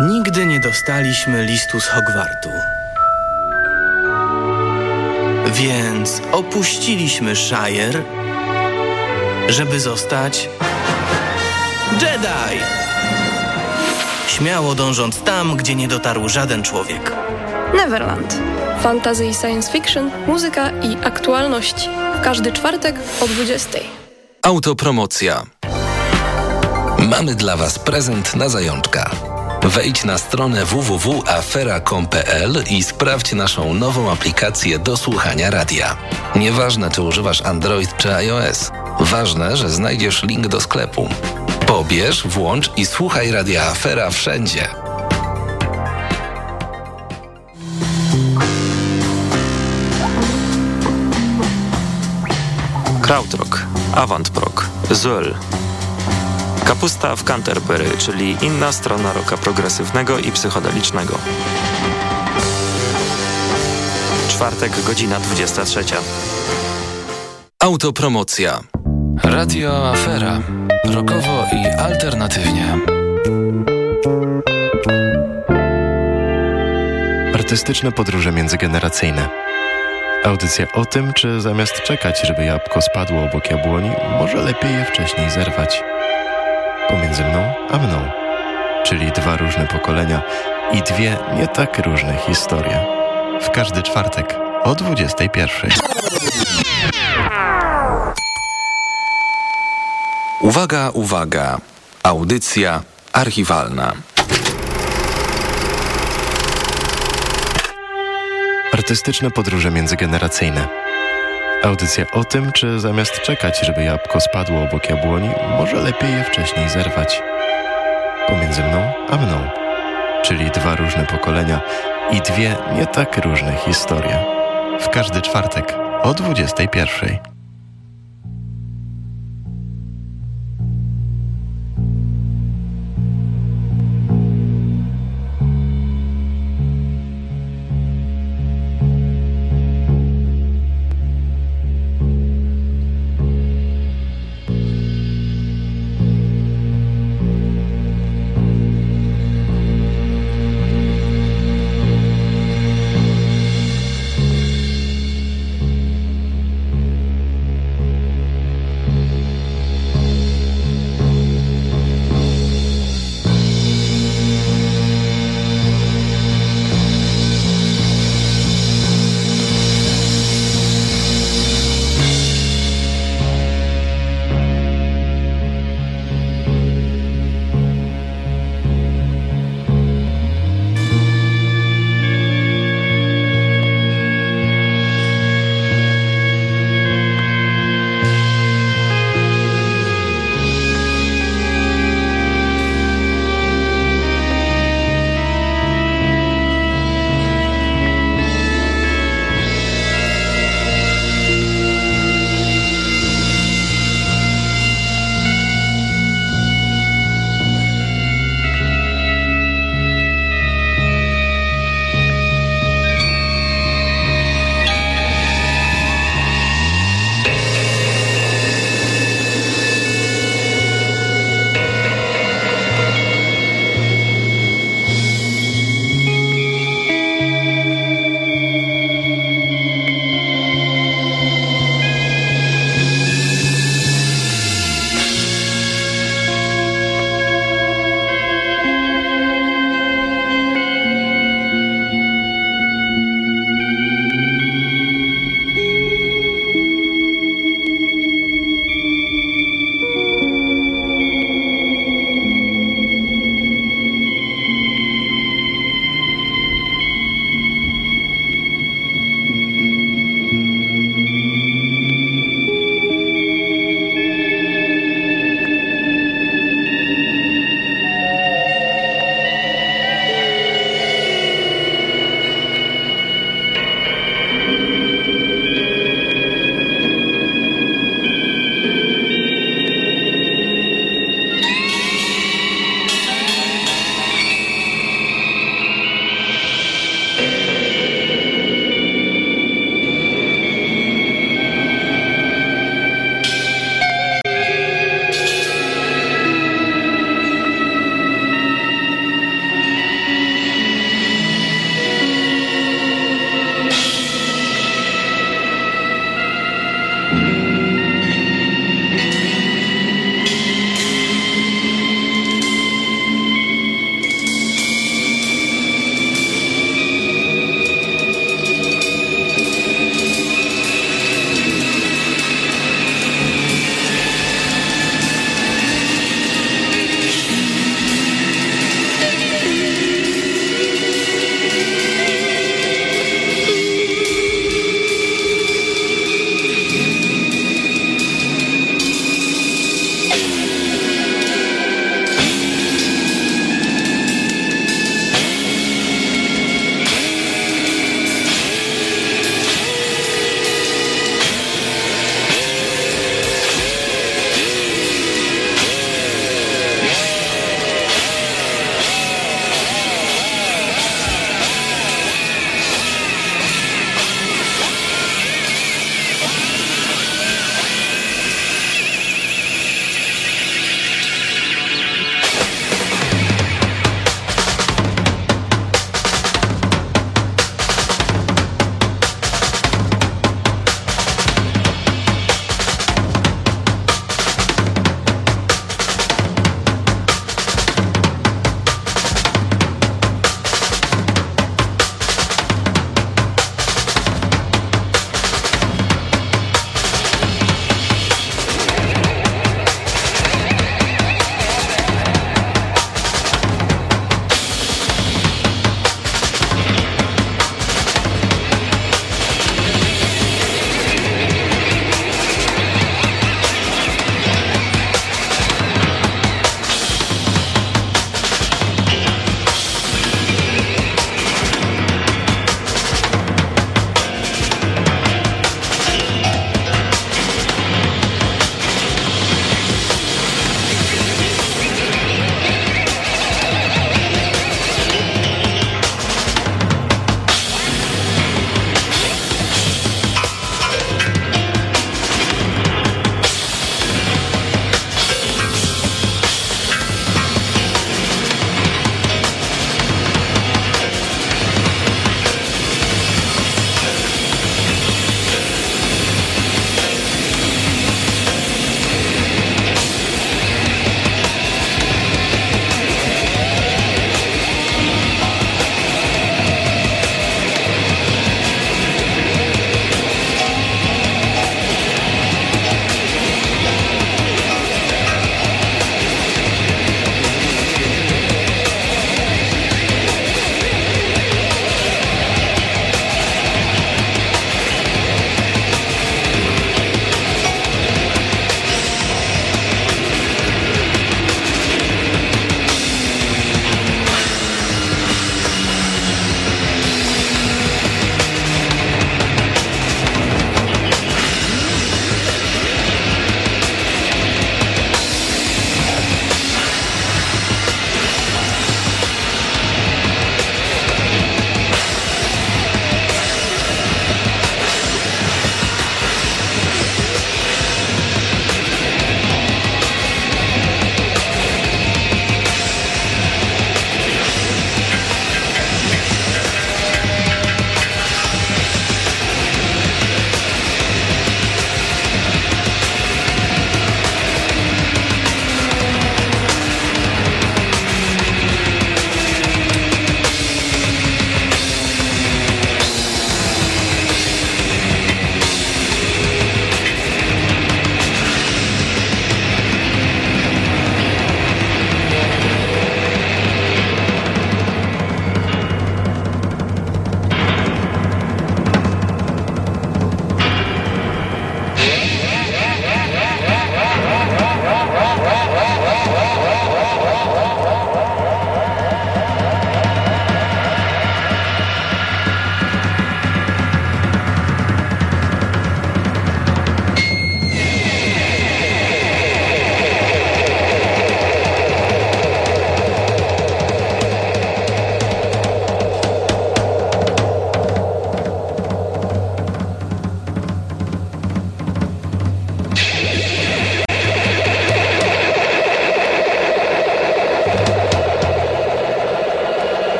Nigdy nie dostaliśmy listu z Hogwartu. Więc opuściliśmy Shire, żeby zostać Jedi! Śmiało dążąc tam, gdzie nie dotarł żaden człowiek. Neverland. Fantasy i science fiction, muzyka i aktualności. Każdy czwartek o 20. Autopromocja. Mamy dla Was prezent na zajączka. Wejdź na stronę www.afera.com.pl i sprawdź naszą nową aplikację do słuchania radia. Nieważne, czy używasz Android czy iOS. Ważne, że znajdziesz link do sklepu. Pobierz, włącz i słuchaj Radia Afera wszędzie. Krautrock, Avantprog, Zöll. Kapusta w Canterbury, czyli inna strona roka progresywnego i psychodelicznego. Czwartek, godzina 23. Autopromocja. Radio Afera. Rokowo i alternatywnie. Artystyczne podróże międzygeneracyjne. Audycja o tym, czy zamiast czekać, żeby jabłko spadło obok jabłoni, może lepiej je wcześniej zerwać. Pomiędzy mną a mną. Czyli dwa różne pokolenia i dwie nie tak różne historie. W każdy czwartek o 21. Uwaga, uwaga. Audycja archiwalna. Artystyczne podróże międzygeneracyjne. Audycja o tym, czy zamiast czekać, żeby jabłko spadło obok jabłoni, może lepiej je wcześniej zerwać. Pomiędzy mną a mną. Czyli dwa różne pokolenia i dwie nie tak różne historie. W każdy czwartek o 21.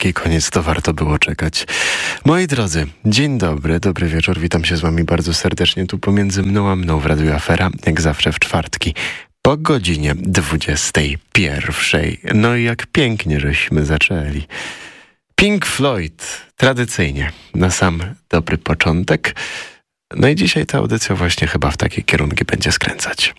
taki koniec to warto było czekać. Moi drodzy, dzień dobry, dobry wieczór, witam się z wami bardzo serdecznie tu pomiędzy mną a mną w Radiu Afera, jak zawsze w czwartki, po godzinie 21. No i jak pięknie żeśmy zaczęli. Pink Floyd, tradycyjnie, na sam dobry początek. No i dzisiaj ta audycja właśnie chyba w takie kierunki będzie skręcać.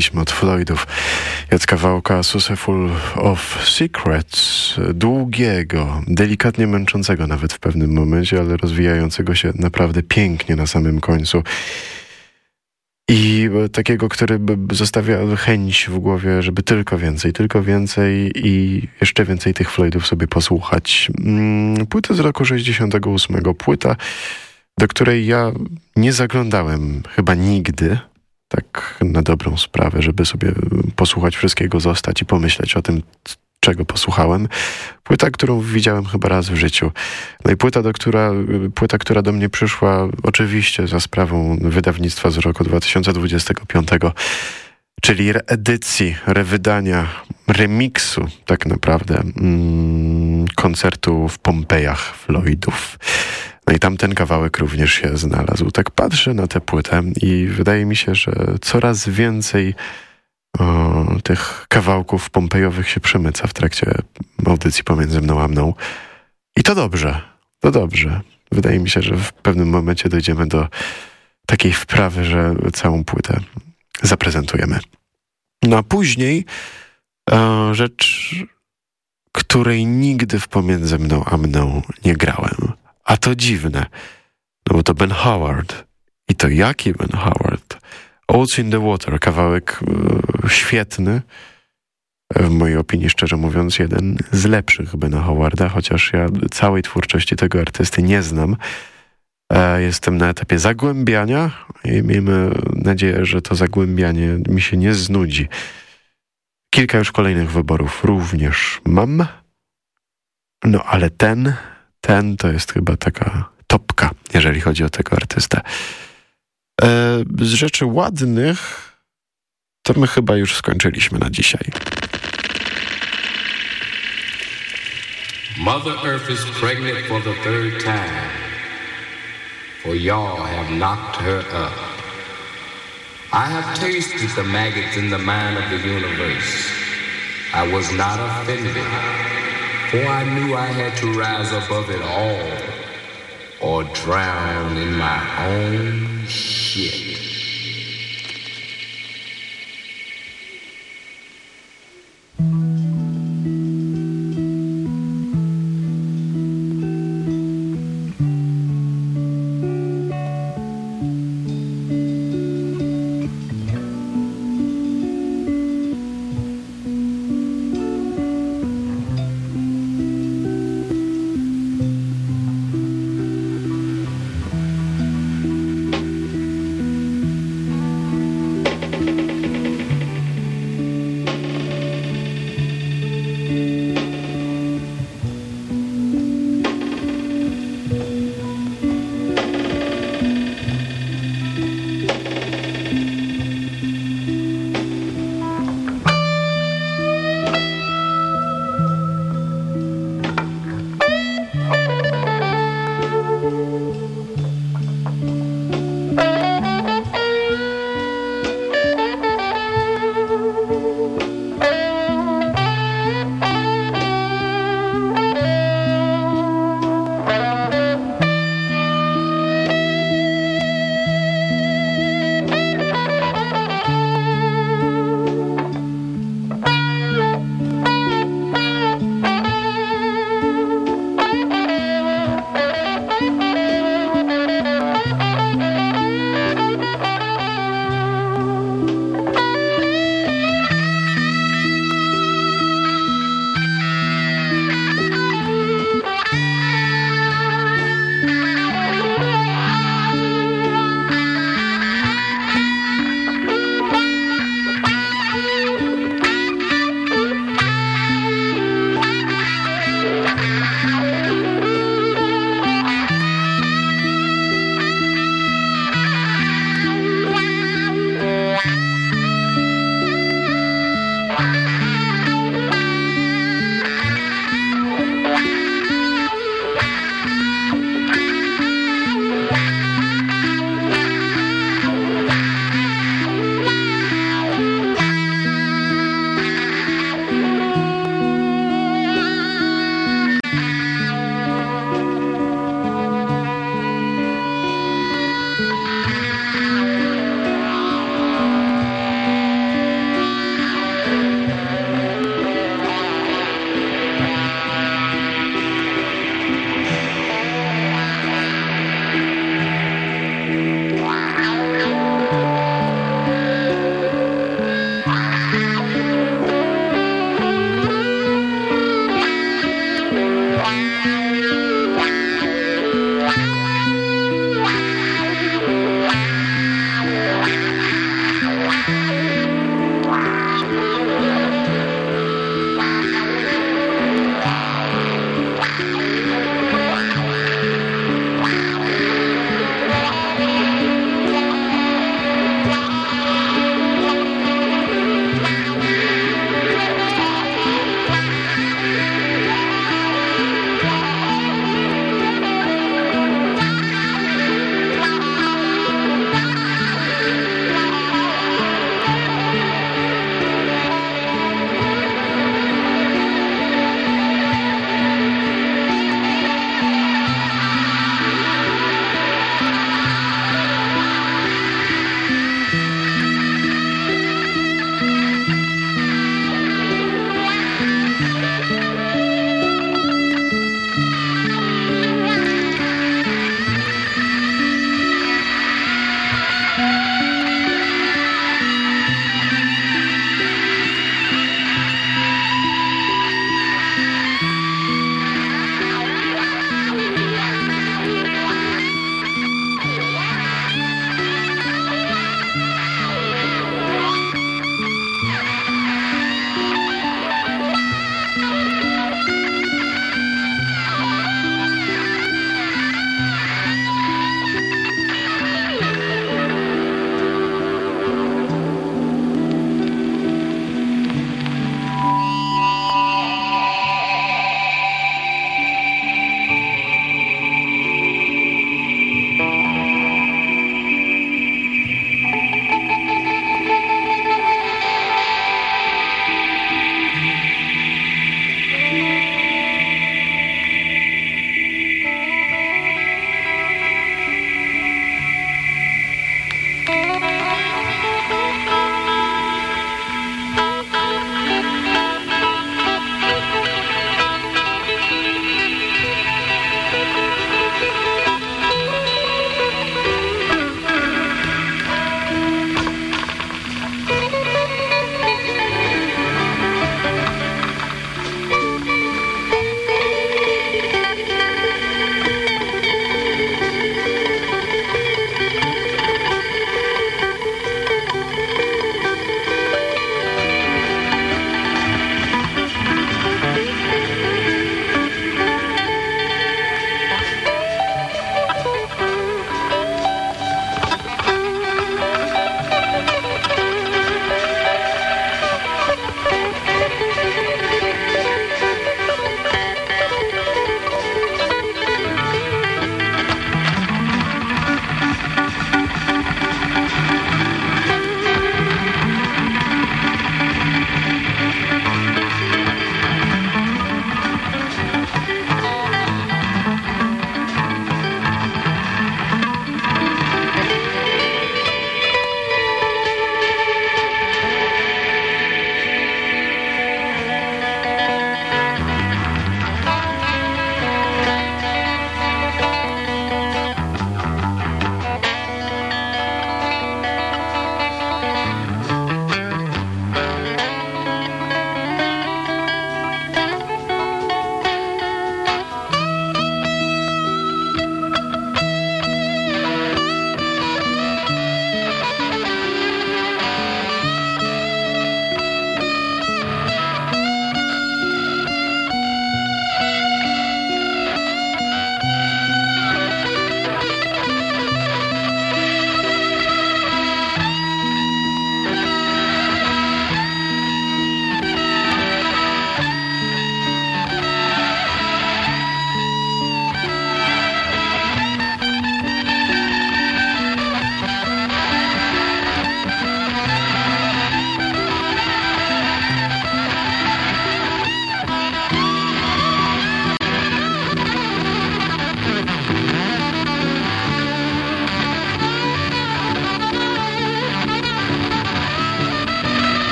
Zaczęliśmy od Floydów od kawałka Full of Secrets, długiego, delikatnie męczącego nawet w pewnym momencie, ale rozwijającego się naprawdę pięknie na samym końcu. I takiego, który zostawia chęć w głowie, żeby tylko więcej, tylko więcej i jeszcze więcej tych Floydów sobie posłuchać. Mm, płyta z roku 68, płyta, do której ja nie zaglądałem chyba nigdy, na dobrą sprawę, żeby sobie posłuchać wszystkiego, zostać i pomyśleć o tym, czego posłuchałem. Płyta, którą widziałem chyba raz w życiu. No i płyta, do która, płyta, która do mnie przyszła oczywiście za sprawą wydawnictwa z roku 2025, czyli reedycji, rewydania, remiksu tak naprawdę mm, koncertu w Pompejach Floydów. No i tam ten kawałek również się znalazł. Tak patrzę na tę płytę i wydaje mi się, że coraz więcej o, tych kawałków pompejowych się przemyca w trakcie audycji pomiędzy mną a mną. I to dobrze, to dobrze. Wydaje mi się, że w pewnym momencie dojdziemy do takiej wprawy, że całą płytę zaprezentujemy. No a później o, rzecz, której nigdy w pomiędzy mną a mną nie grałem. A to dziwne, no bo to Ben Howard. I to jaki Ben Howard? Oats in the Water, kawałek e, świetny, w mojej opinii, szczerze mówiąc, jeden z lepszych Bena Howarda, chociaż ja całej twórczości tego artysty nie znam. E, jestem na etapie zagłębiania i miejmy nadzieję, że to zagłębianie mi się nie znudzi. Kilka już kolejnych wyborów również mam. No ale ten ten to jest chyba taka topka, jeżeli chodzi o tego artystę. E, z rzeczy ładnych to my chyba już skończyliśmy na dzisiaj. Mother Earth is pregnant for the third time, for y'all have knocked her up. I have tasted the maggots in the mind of the universe. I was not offended. For I knew I had to rise above it all or drown in my own shit.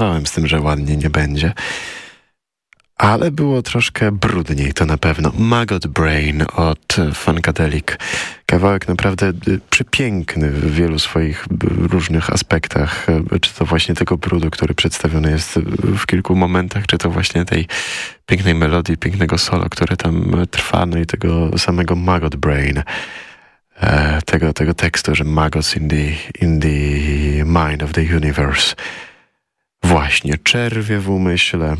Żartowałem z tym, że ładnie nie będzie. Ale było troszkę brudniej, to na pewno. Maggot Brain od Funkadelic. Kawałek naprawdę y, przepiękny w wielu swoich różnych aspektach. Czy to właśnie tego brudu, który przedstawiony jest w kilku momentach, czy to właśnie tej pięknej melodii, pięknego solo, które tam trwa, no i tego samego Maggot Brain. E, tego, tego tekstu, że maggots in the, in the mind of the universe. Właśnie, czerwie w umyśle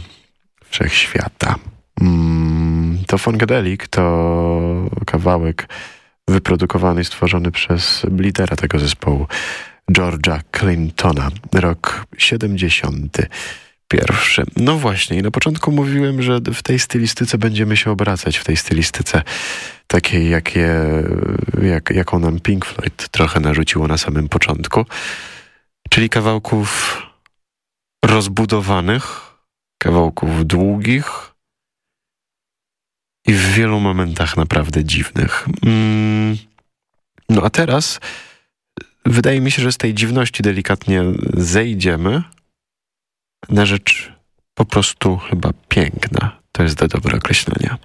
wszechświata. Mm, to Funkadelic to kawałek wyprodukowany i stworzony przez lidera tego zespołu, Georgia Clintona, rok 70. Pierwszy. No właśnie, i na początku mówiłem, że w tej stylistyce będziemy się obracać, w tej stylistyce takiej, jakie, jak, jaką nam Pink Floyd trochę narzuciło na samym początku, czyli kawałków rozbudowanych, kawałków długich i w wielu momentach naprawdę dziwnych. Mm. No a teraz wydaje mi się, że z tej dziwności delikatnie zejdziemy na rzecz po prostu chyba piękna. To jest dobre określenie.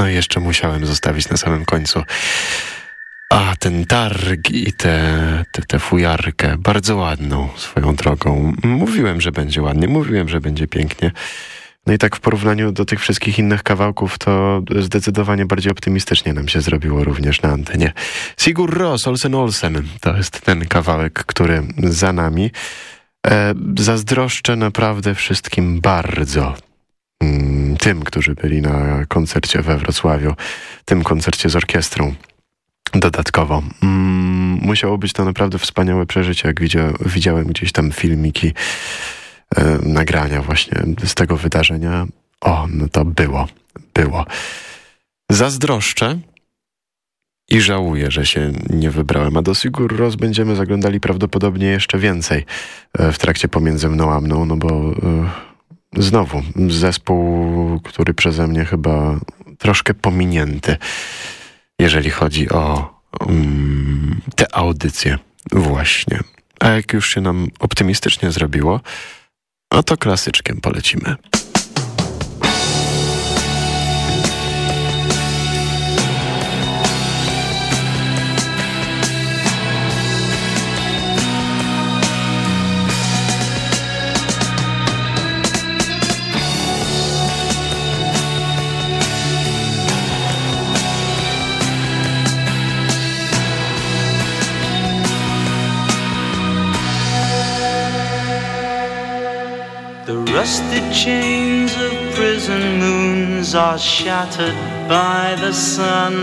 No i jeszcze musiałem zostawić na samym końcu. A ten targ i tę te, te fujarkę, bardzo ładną swoją drogą. Mówiłem, że będzie ładnie, mówiłem, że będzie pięknie. No i tak w porównaniu do tych wszystkich innych kawałków, to zdecydowanie bardziej optymistycznie nam się zrobiło również na antenie. Sigur Ros, Olsen Olsen, to jest ten kawałek, który za nami. E, zazdroszczę naprawdę wszystkim bardzo. Mm, tym, którzy byli na koncercie we Wrocławiu, tym koncercie z orkiestrą. Dodatkowo. Mm, musiało być to naprawdę wspaniałe przeżycie, jak widzia, widziałem gdzieś tam filmiki E, nagrania właśnie z tego wydarzenia. O, no to było, było. Zazdroszczę i żałuję, że się nie wybrałem. A do Sigur Ros będziemy zaglądali prawdopodobnie jeszcze więcej e, w trakcie pomiędzy mną a mną, no bo e, znowu zespół, który przeze mnie chyba troszkę pominięty, jeżeli chodzi o um, te audycje właśnie. A jak już się nam optymistycznie zrobiło, a to klasyczkiem polecimy. Prison moons are shattered by the sun.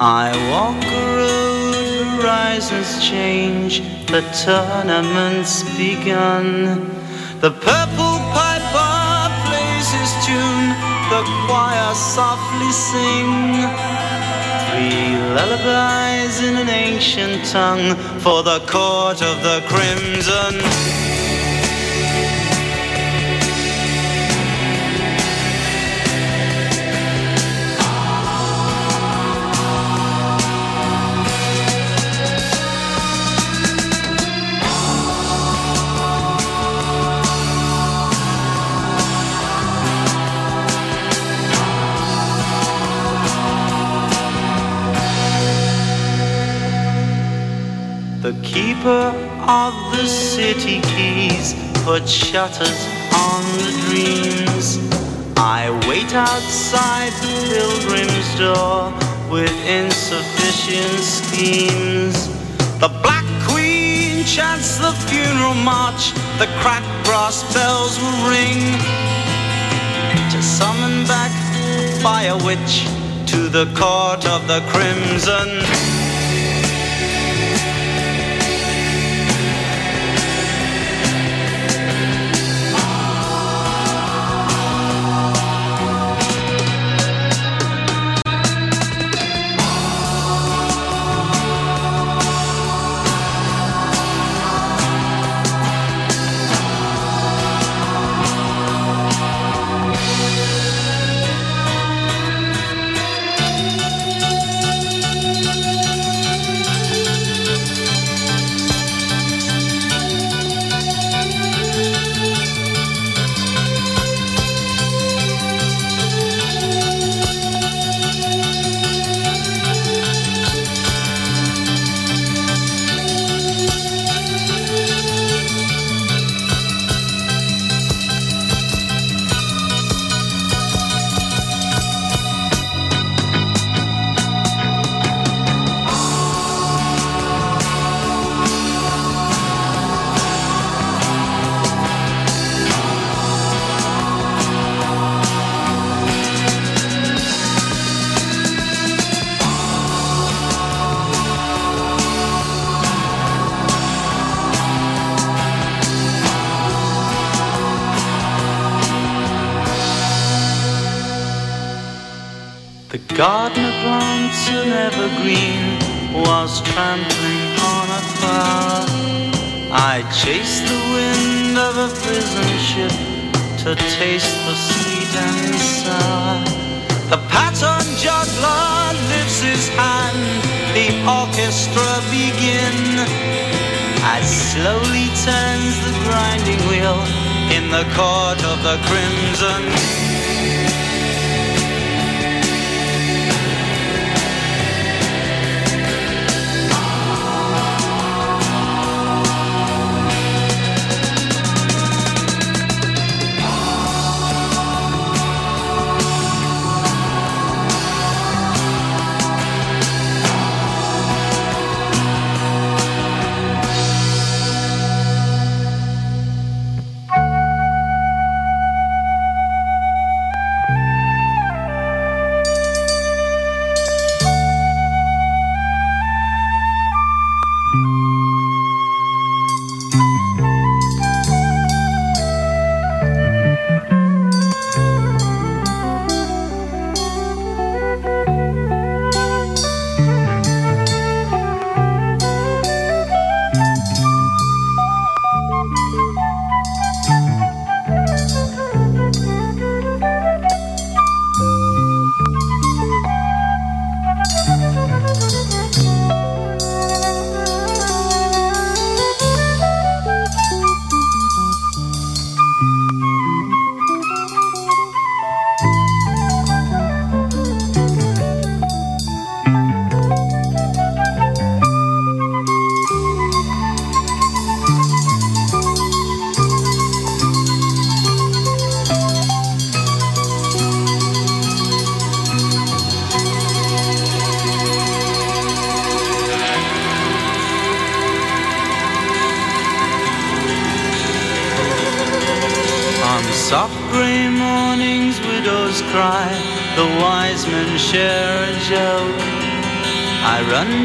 I walk a road, horizons change, the tournament's begun. The purple piper plays his tune, the choir softly sing. Three lullabies in an ancient tongue for the court of the crimson. The keeper of the city keys put shutters on the dreams. I wait outside the pilgrim's door with insufficient schemes. The Black Queen chants the funeral march, the cracked brass bells will ring to summon back by a Witch to the court of the crimson. Gardener plants an evergreen was trampling on a flower. I chased the wind of a prison ship to taste the sweet and sour. The pattern juggler lifts his hand, the orchestra begin. As slowly turns the grinding wheel in the court of the crimson.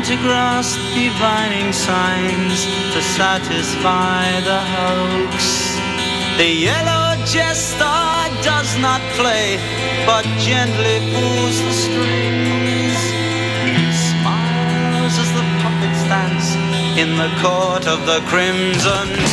To grasp divining signs to satisfy the hoax. The yellow jester does not play, but gently pulls the strings. Smiles as the puppets dance in the court of the crimson.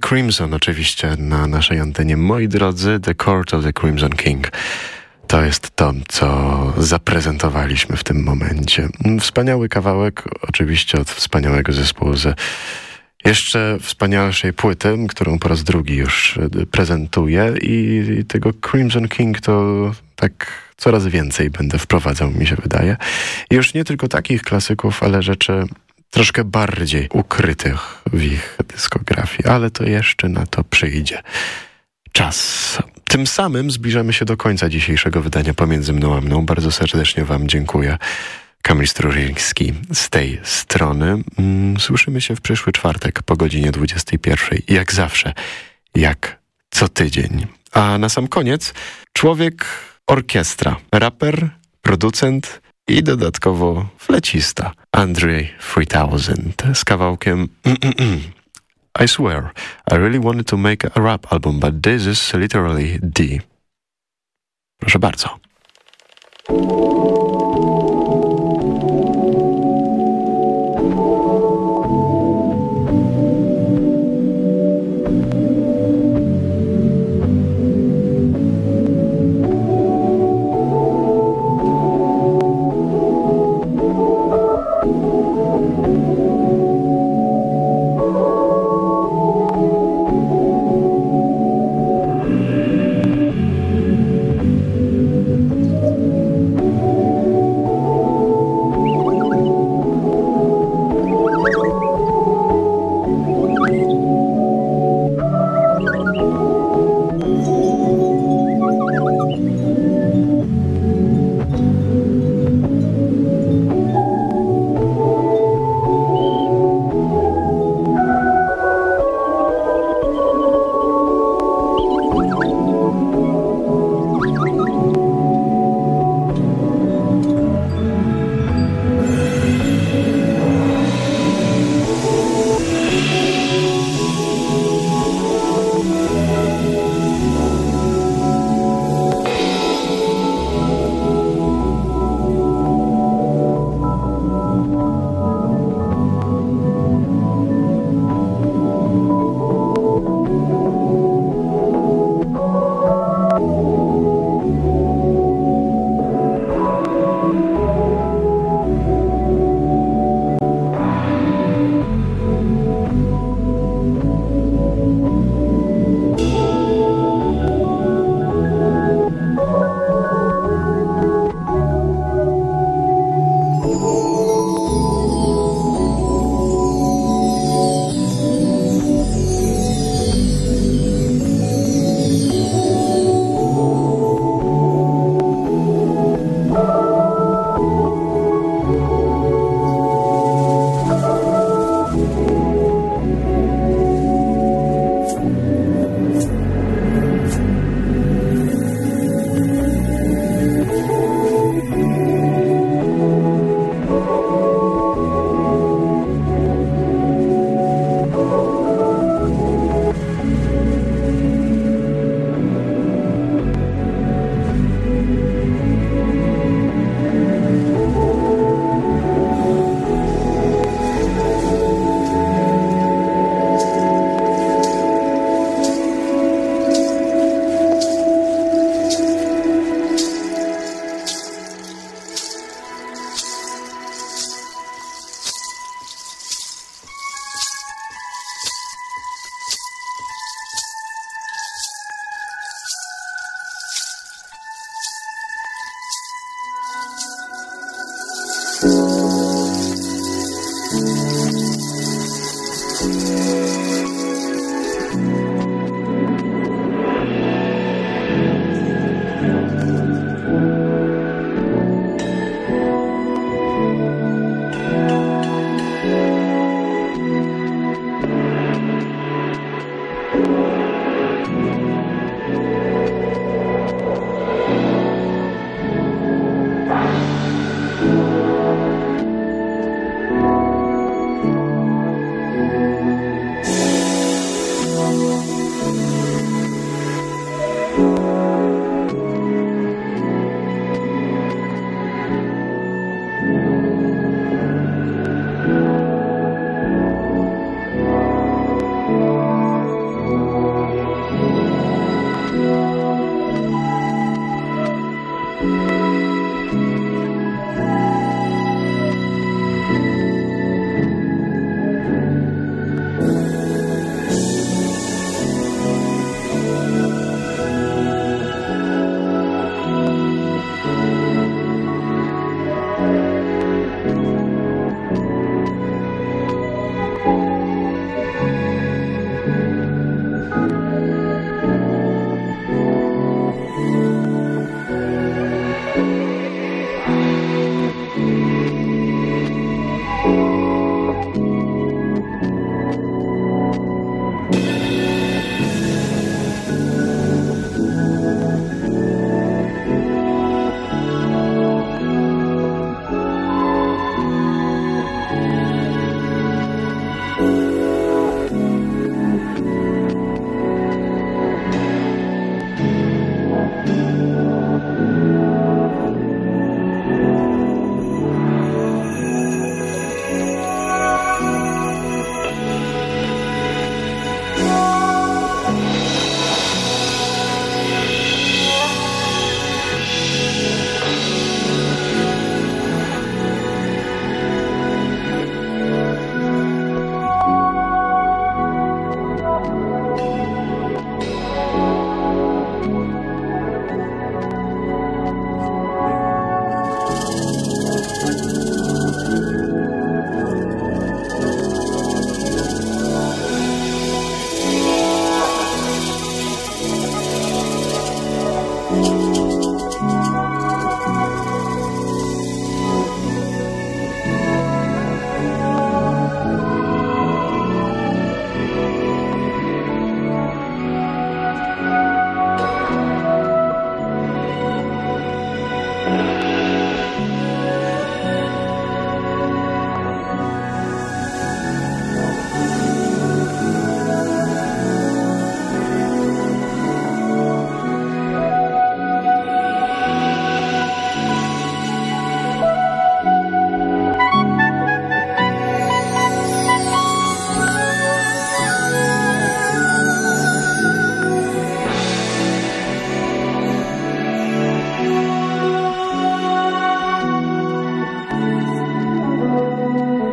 Crimson oczywiście na naszej antenie. Moi drodzy, The Court of the Crimson King. To jest to, co zaprezentowaliśmy w tym momencie. Wspaniały kawałek, oczywiście od wspaniałego zespołu z jeszcze wspanialszej płyty, którą po raz drugi już prezentuję i tego Crimson King to tak coraz więcej będę wprowadzał, mi się wydaje. Już nie tylko takich klasyków, ale rzeczy troszkę bardziej ukrytych w ich dyskografii, ale to jeszcze na to przyjdzie czas. Tym samym zbliżamy się do końca dzisiejszego wydania Pomiędzy mną a mną. Bardzo serdecznie Wam dziękuję. Kamil Strużyński z tej strony. Mm, słyszymy się w przyszły czwartek po godzinie 21. Jak zawsze, jak co tydzień. A na sam koniec człowiek orkiestra, raper, producent, i dodatkowo flecista Andrzej 3000 z kawałkiem I swear, I really wanted to make a rap album, but this is literally D. Proszę bardzo.